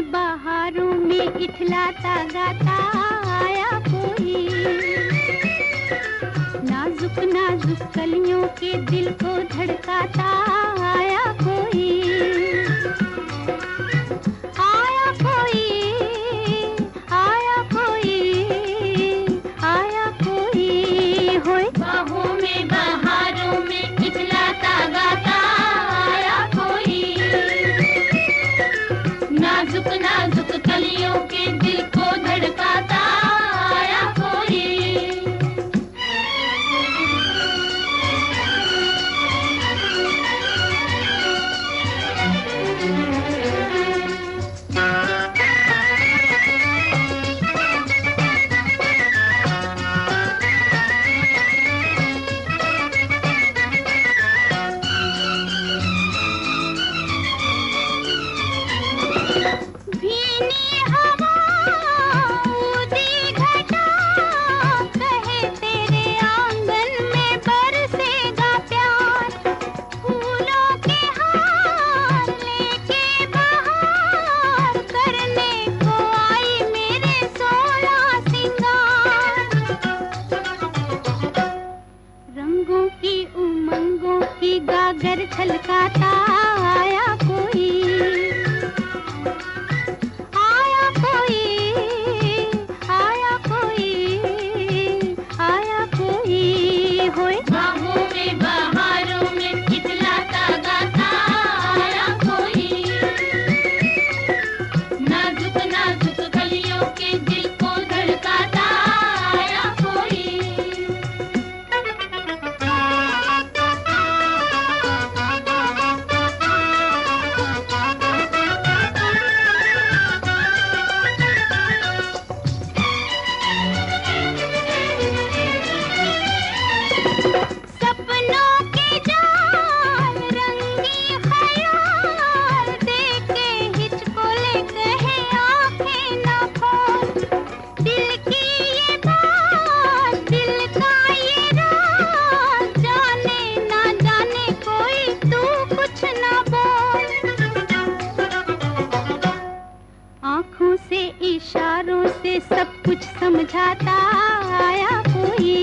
बाहरों में इथलाता गाता आया कोई। नाजुक नाजुक कलियों के दिल को धड़काता आया छलकाता सब कुछ समझाता आया कोई